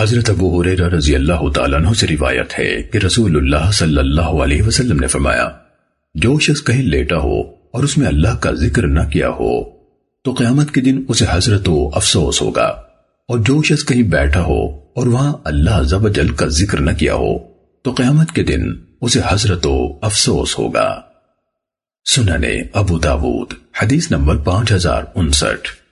حضرت ابو حریرہ رضی اللہ تعالیٰ عنہ سے روایت ہے کہ رسول اللہ صلی اللہ علیہ وسلم نے فرمایا، جو شخص کہیں لیٹا ہو اور اس میں اللہ کا ذکر نہ کیا ہو، تو قیامت کے دن اسے حضرت و افسوس ہوگا۔ اور جو شخص کہیں بیٹھا ہو اور وہاں اللہ عز و جل کا ذکر نہ کیا ہو، تو قیامت کے دن اسے حضرت و افسوس ہوگا۔ سننے ابو داود، حدیث نمبر پانچ ہزار انسٹھ۔